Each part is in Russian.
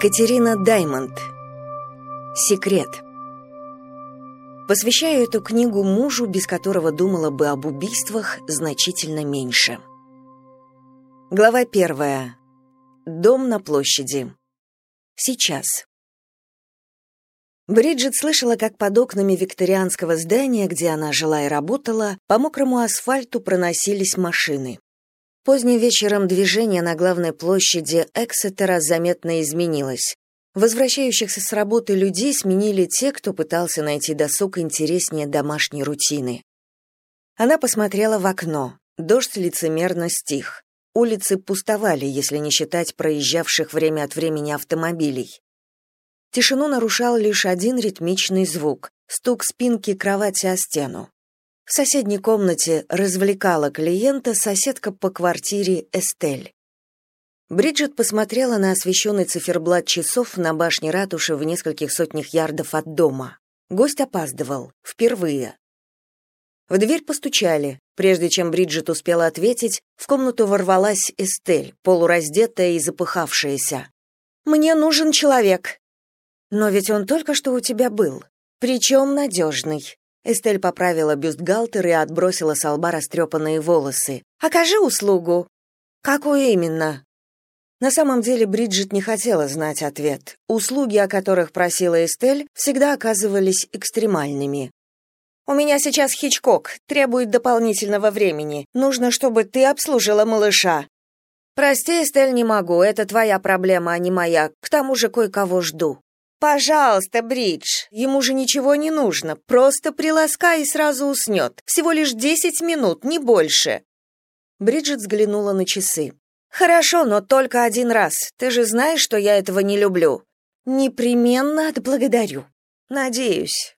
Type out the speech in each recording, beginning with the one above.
Катерина Даймонд. Секрет. Посвящаю эту книгу мужу, без которого думала бы об убийствах значительно меньше. Глава первая. Дом на площади. Сейчас. Бриджит слышала, как под окнами викторианского здания, где она жила и работала, по мокрому асфальту проносились машины. Поздним вечером движение на главной площади Эксетера заметно изменилось. Возвращающихся с работы людей сменили те, кто пытался найти досуг интереснее домашней рутины. Она посмотрела в окно. Дождь лицемерно стих. Улицы пустовали, если не считать проезжавших время от времени автомобилей. Тишину нарушал лишь один ритмичный звук — стук спинки кровати о стену. В соседней комнате развлекала клиента соседка по квартире Эстель. Бриджит посмотрела на освещенный циферблат часов на башне ратуши в нескольких сотнях ярдов от дома. Гость опаздывал. Впервые. В дверь постучали. Прежде чем Бриджит успела ответить, в комнату ворвалась Эстель, полураздетая и запыхавшаяся. «Мне нужен человек». «Но ведь он только что у тебя был. Причем надежный. Эстель поправила бюстгальтер и отбросила с лба растрепанные волосы. «Окажи услугу». «Какую именно?» На самом деле Бриджит не хотела знать ответ. Услуги, о которых просила Эстель, всегда оказывались экстремальными. «У меня сейчас Хичкок, требует дополнительного времени. Нужно, чтобы ты обслужила малыша». «Прости, Эстель, не могу, это твоя проблема, а не моя. К тому же кое-кого жду». «Пожалуйста, Бридж, ему же ничего не нужно, просто приласкай и сразу уснет. Всего лишь десять минут, не больше». Бриджит взглянула на часы. «Хорошо, но только один раз. Ты же знаешь, что я этого не люблю». «Непременно отблагодарю. Надеюсь».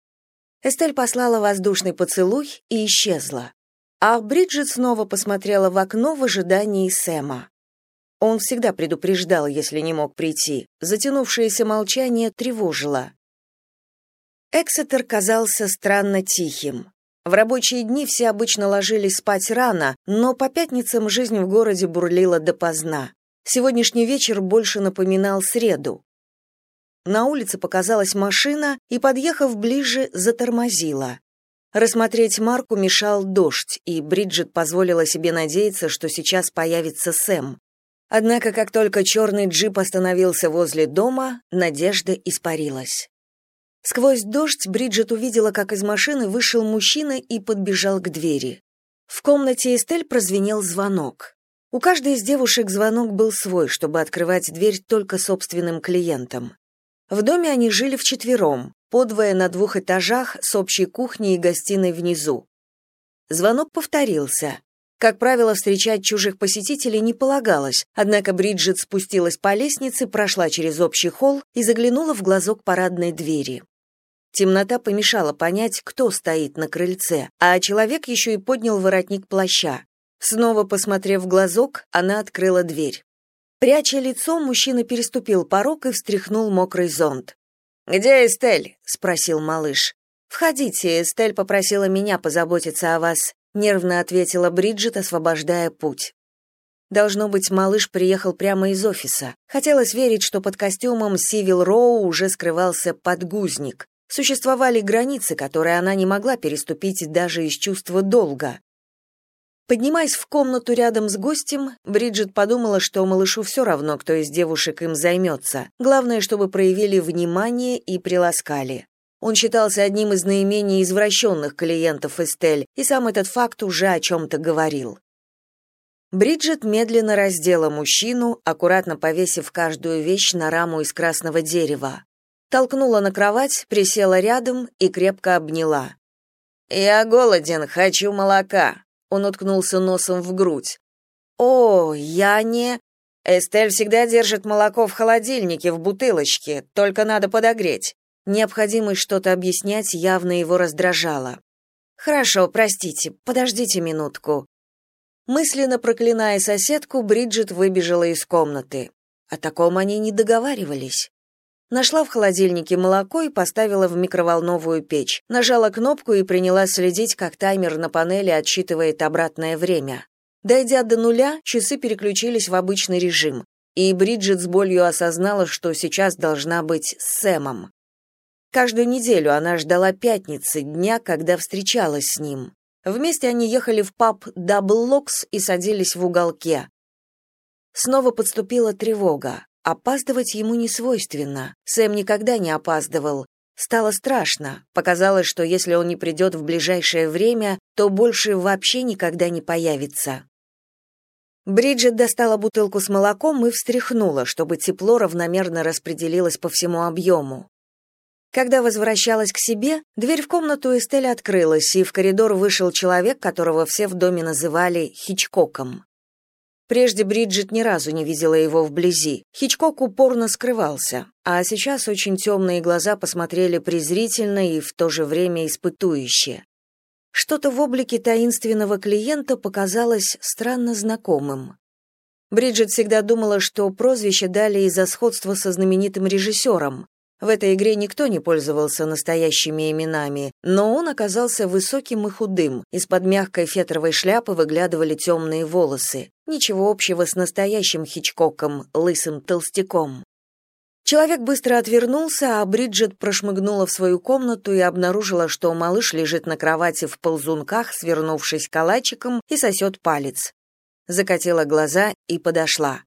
Эстель послала воздушный поцелуй и исчезла. А Бриджит снова посмотрела в окно в ожидании Сэма. Он всегда предупреждал, если не мог прийти. Затянувшееся молчание тревожило. Эксетер казался странно тихим. В рабочие дни все обычно ложились спать рано, но по пятницам жизнь в городе бурлила допоздна. Сегодняшний вечер больше напоминал среду. На улице показалась машина и, подъехав ближе, затормозила. Рассмотреть марку мешал дождь, и Бриджит позволила себе надеяться, что сейчас появится Сэм. Однако, как только черный джип остановился возле дома, надежда испарилась. Сквозь дождь Бриджит увидела, как из машины вышел мужчина и подбежал к двери. В комнате Эстель прозвенел звонок. У каждой из девушек звонок был свой, чтобы открывать дверь только собственным клиентам. В доме они жили вчетвером, подвое на двух этажах с общей кухней и гостиной внизу. Звонок повторился. Как правило, встречать чужих посетителей не полагалось, однако Бриджит спустилась по лестнице, прошла через общий холл и заглянула в глазок парадной двери. Темнота помешала понять, кто стоит на крыльце, а человек еще и поднял воротник плаща. Снова посмотрев в глазок, она открыла дверь. Пряча лицо, мужчина переступил порог и встряхнул мокрый зонт. «Где Эстель?» — спросил малыш. «Входите, Эстель попросила меня позаботиться о вас нервно ответила Бриджит, освобождая путь. Должно быть, малыш приехал прямо из офиса. Хотелось верить, что под костюмом Сивил Роу уже скрывался подгузник. Существовали границы, которые она не могла переступить даже из чувства долга. Поднимаясь в комнату рядом с гостем, Бриджит подумала, что малышу все равно, кто из девушек им займется. Главное, чтобы проявили внимание и приласкали. Он считался одним из наименее извращенных клиентов Эстель, и сам этот факт уже о чем-то говорил. Бриджит медленно раздела мужчину, аккуратно повесив каждую вещь на раму из красного дерева. Толкнула на кровать, присела рядом и крепко обняла. «Я голоден, хочу молока», — он уткнулся носом в грудь. «О, я не...» «Эстель всегда держит молоко в холодильнике, в бутылочке, только надо подогреть. Необходимость что-то объяснять явно его раздражала. «Хорошо, простите, подождите минутку». Мысленно проклиная соседку, Бриджит выбежала из комнаты. О таком они не договаривались. Нашла в холодильнике молоко и поставила в микроволновую печь. Нажала кнопку и принялась следить, как таймер на панели отсчитывает обратное время. Дойдя до нуля, часы переключились в обычный режим. и Бриджит с болью осознала, что сейчас должна быть с Сэмом. Каждую неделю она ждала пятницы, дня, когда встречалась с ним. Вместе они ехали в паб Double Locks и садились в уголке. Снова подступила тревога. Опаздывать ему не свойственно. Сэм никогда не опаздывал. Стало страшно. Показалось, что если он не придет в ближайшее время, то больше вообще никогда не появится. Бриджит достала бутылку с молоком и встряхнула, чтобы тепло равномерно распределилось по всему объему. Когда возвращалась к себе, дверь в комнату Эстель открылась, и в коридор вышел человек, которого все в доме называли Хичкоком. Прежде Бриджит ни разу не видела его вблизи. Хичкок упорно скрывался, а сейчас очень темные глаза посмотрели презрительно и в то же время испытующе. Что-то в облике таинственного клиента показалось странно знакомым. Бриджит всегда думала, что прозвище дали из-за сходства со знаменитым режиссером. В этой игре никто не пользовался настоящими именами, но он оказался высоким и худым. Из-под мягкой фетровой шляпы выглядывали темные волосы. Ничего общего с настоящим Хичкоком, лысым толстяком. Человек быстро отвернулся, а Бриджит прошмыгнула в свою комнату и обнаружила, что малыш лежит на кровати в ползунках, свернувшись калачиком, и сосет палец. Закатила глаза и подошла.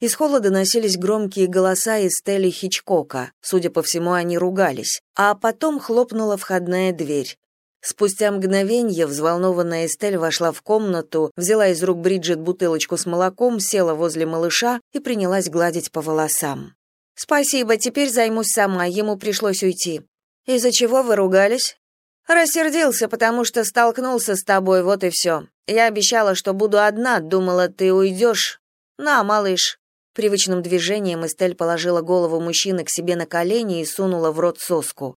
Из холла доносились громкие голоса из Стелли Хичкока. Судя по всему, они ругались. А потом хлопнула входная дверь. Спустя мгновение взволнованная Эстель вошла в комнату, взяла из рук Бриджит бутылочку с молоком, села возле малыша и принялась гладить по волосам. «Спасибо, теперь займусь сама, ему пришлось уйти». «Из-за чего вы ругались?» «Рассердился, потому что столкнулся с тобой, вот и все. Я обещала, что буду одна, думала, ты уйдешь. На, малыш». Привычным движением Эстель положила голову мужчины к себе на колени и сунула в рот соску.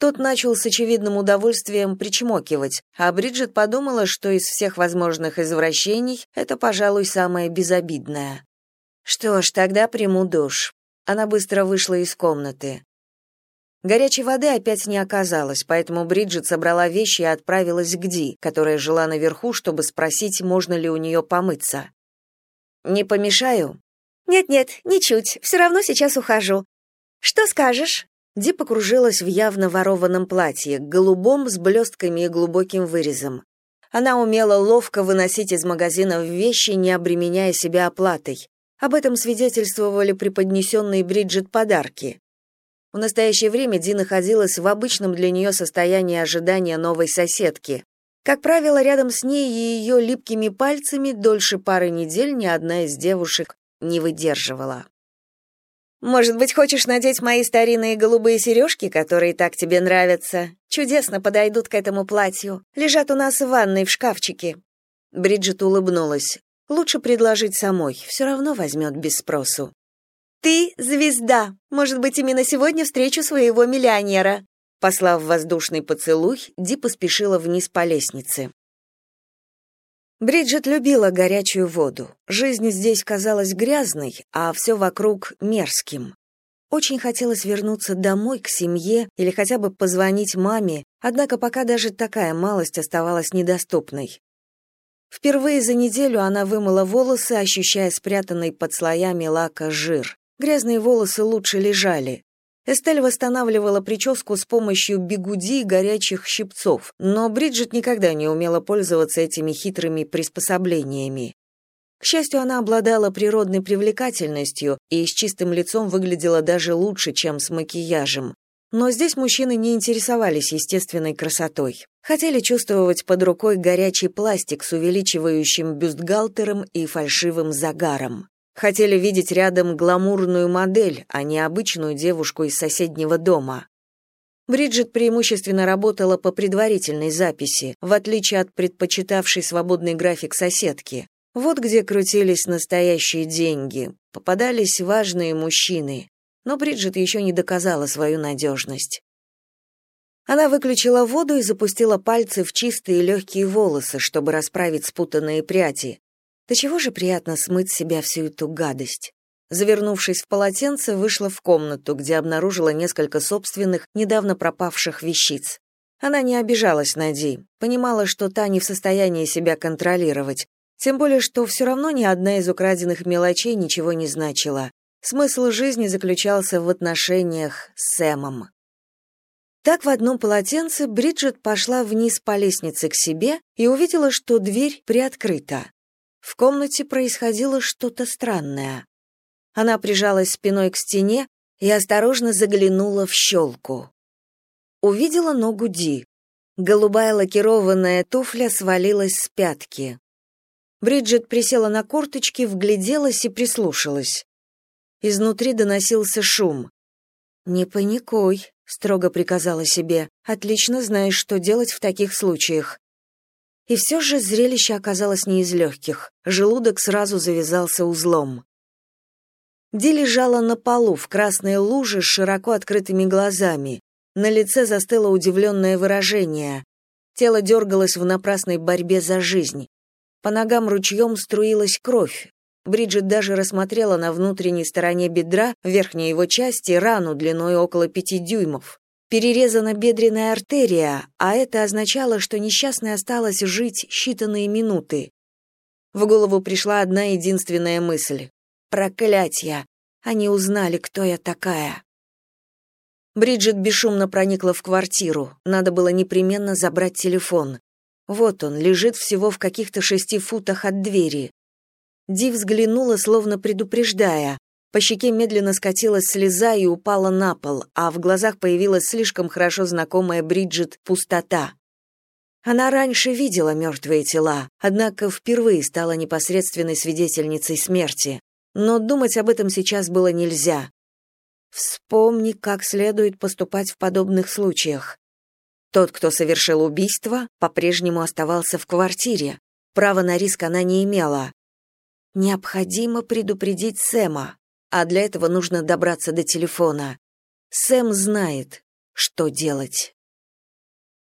Тот начал с очевидным удовольствием причмокивать, а Бриджит подумала, что из всех возможных извращений это, пожалуй, самое безобидное. Что ж, тогда приму душ. Она быстро вышла из комнаты. Горячей воды опять не оказалось, поэтому Бриджит собрала вещи и отправилась к Ди, которая жила наверху, чтобы спросить, можно ли у нее помыться. «Не помешаю?» Нет-нет, ничуть. Все равно сейчас ухожу. Что скажешь? Ди покружилась в явно ворованном платье, голубом с блестками и глубоким вырезом. Она умела ловко выносить из магазинов вещи, не обременяя себя оплатой. Об этом свидетельствовали преподнесенные Бриджит подарки. В настоящее время Ди находилась в обычном для нее состоянии ожидания новой соседки. Как правило, рядом с ней и ее липкими пальцами дольше пары недель ни одна из девушек не выдерживала. Может быть, хочешь надеть мои старинные голубые сережки, которые так тебе нравятся? Чудесно подойдут к этому платью. Лежат у нас в ванной в шкафчике. Бриджит улыбнулась. Лучше предложить самой, все равно возьмет без спросу. Ты звезда. Может быть, именно сегодня встречу своего миллионера. Послав воздушный поцелуй, Ди поспешила вниз по лестнице. Бриджит любила горячую воду. Жизнь здесь казалась грязной, а все вокруг мерзким. Очень хотелось вернуться домой к семье или хотя бы позвонить маме, однако пока даже такая малость оставалась недоступной. Впервые за неделю она вымыла волосы, ощущая спрятанный под слоями лака жир. Грязные волосы лучше лежали. Эстель восстанавливала прическу с помощью бигуди и горячих щипцов, но Бриджит никогда не умела пользоваться этими хитрыми приспособлениями. К счастью, она обладала природной привлекательностью и с чистым лицом выглядела даже лучше, чем с макияжем. Но здесь мужчины не интересовались естественной красотой. Хотели чувствовать под рукой горячий пластик с увеличивающим бюстгальтером и фальшивым загаром. Хотели видеть рядом гламурную модель, а не обычную девушку из соседнего дома. Бриджит преимущественно работала по предварительной записи, в отличие от предпочитавшей свободный график соседки. Вот где крутились настоящие деньги, попадались важные мужчины. Но Бриджит еще не доказала свою надежность. Она выключила воду и запустила пальцы в чистые легкие волосы, чтобы расправить спутанные пряди. Да чего же приятно смыть с себя всю эту гадость. Завернувшись в полотенце, вышла в комнату, где обнаружила несколько собственных, недавно пропавших вещиц. Она не обижалась на Ди, понимала, что та не в состоянии себя контролировать, Тем более, что все равно ни одна из украденных мелочей ничего не значила. Смысл жизни заключался в отношениях с Сэмом. Так в одном полотенце Бриджит пошла вниз по лестнице к себе и увидела, что дверь приоткрыта. В комнате происходило что-то странное. Она прижалась спиной к стене и осторожно заглянула в щелку. Увидела ногу Ди. Голубая лакированная туфля свалилась с пятки. Бриджит присела на корточки, вгляделась и прислушалась. Изнутри доносился шум. «Не паникуй», — строго приказала себе. «Отлично знаешь, что делать в таких случаях». И все же зрелище оказалось не из легких. Желудок сразу завязался узлом. Ди лежала на полу в красной луже с широко открытыми глазами. На лице застыло удивленное выражение. Тело дергалось в напрасной борьбе за жизнь. По ногам ручьем струилась кровь. Бриджит даже рассмотрела на внутренней стороне бедра, верхней его части, рану длиной около пяти дюймов. Перерезана бедренная артерия, а это означало, что несчастной осталось жить считанные минуты. В голову пришла одна единственная мысль. «Проклятье! Они узнали, кто я такая!» Бриджит бесшумно проникла в квартиру. Надо было непременно забрать телефон. Вот он, лежит всего в каких-то шести футах от двери. Ди взглянула, словно предупреждая. По щеке медленно скатилась слеза и упала на пол, а в глазах появилась слишком хорошо знакомая Бриджит пустота. Она раньше видела мертвые тела, однако впервые стала непосредственной свидетельницей смерти. Но думать об этом сейчас было нельзя. Вспомни, как следует поступать в подобных случаях. Тот, кто совершил убийство, по-прежнему оставался в квартире. Права на риск она не имела. Необходимо предупредить Сэма, а для этого нужно добраться до телефона. Сэм знает, что делать.